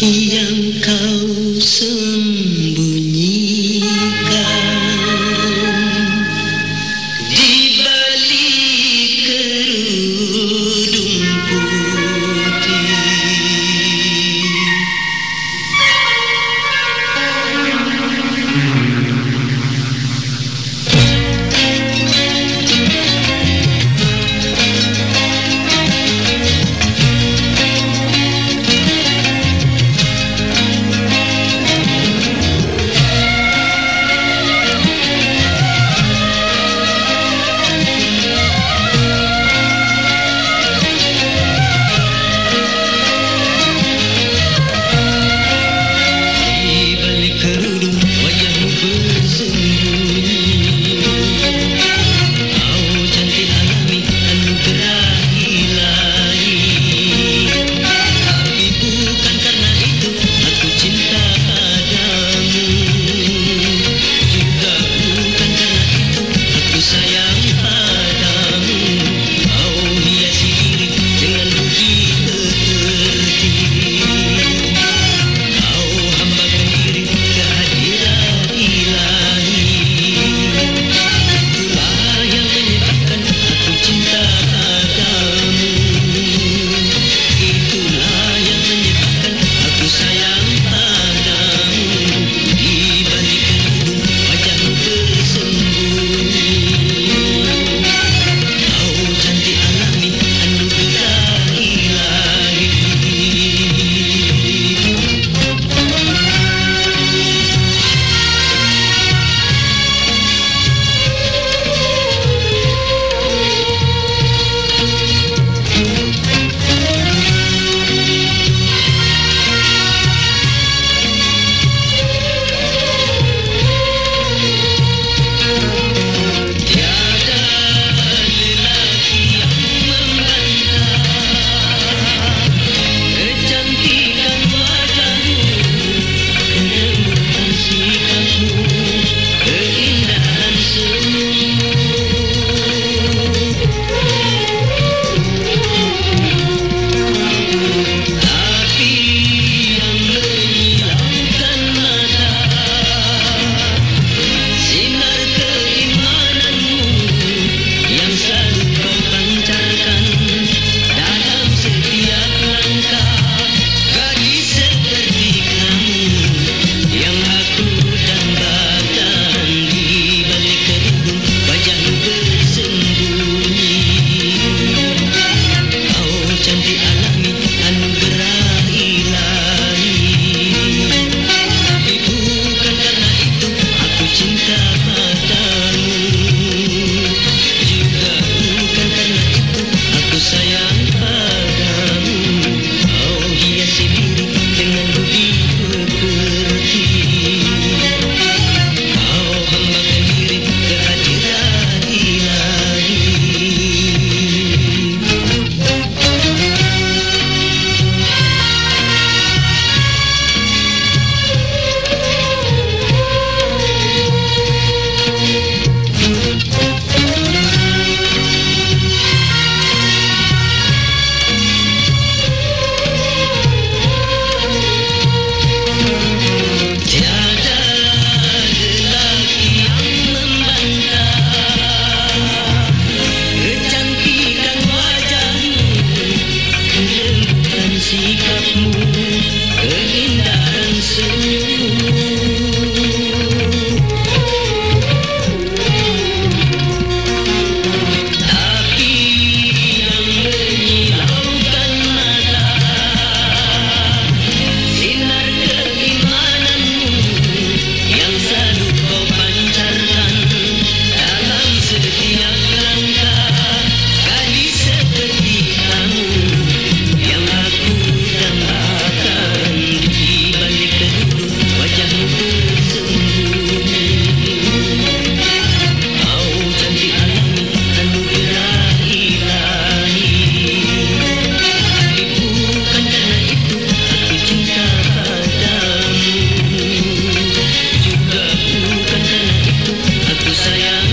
一样高声 see. Yeah.